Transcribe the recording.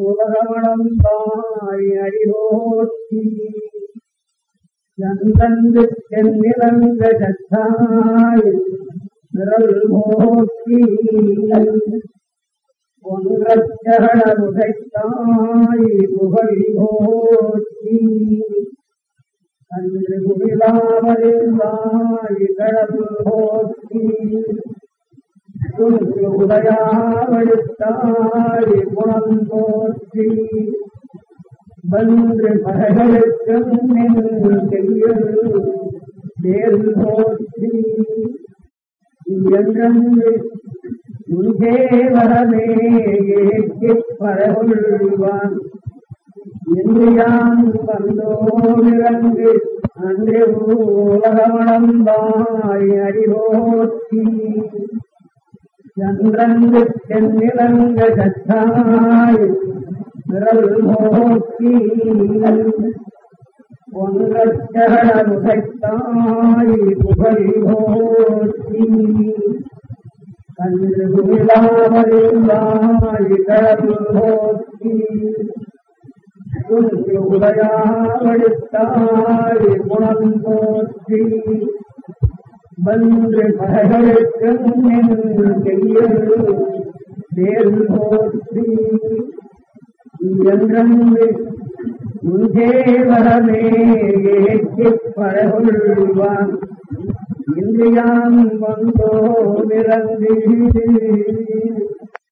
உலகமணம் தாய் அடிவோட்டி நந்தந்து தென்னிலங்க சத்தாய் நிரல் போக்கி ஒன்றச்சரண முகைத்தாய் புகழ் போற்றி அன்று குவிலாமலிந்தாய் கடவுள் கடல் குன்று உதயாவெடுத்தாய் குணம் போற்றி வந்து பகலுக்கும் செய்யும் தேர் போற்றி என்றென்று முன்பே வரமே ஏற்றிப் பரவுள்வான் என்று யான் வந்தோமிறங்கு அன்று உலகமளம்பாய் அடிவோற்றி சந்திரங்கு தென்னிலங்க சத்தாய் விரல் நோக்கி ஒன்றச்சரண முகைத்தாய் புகழ் போற்றி கன்று குவிலாமலிந்தாய் கடவுள் குணம் போற்றி வந்து பகலுக்கும் செய்யும் போற்றி என்றென்று முன்பே வரமே ஏற்றிப் வந்தோ நிறந்து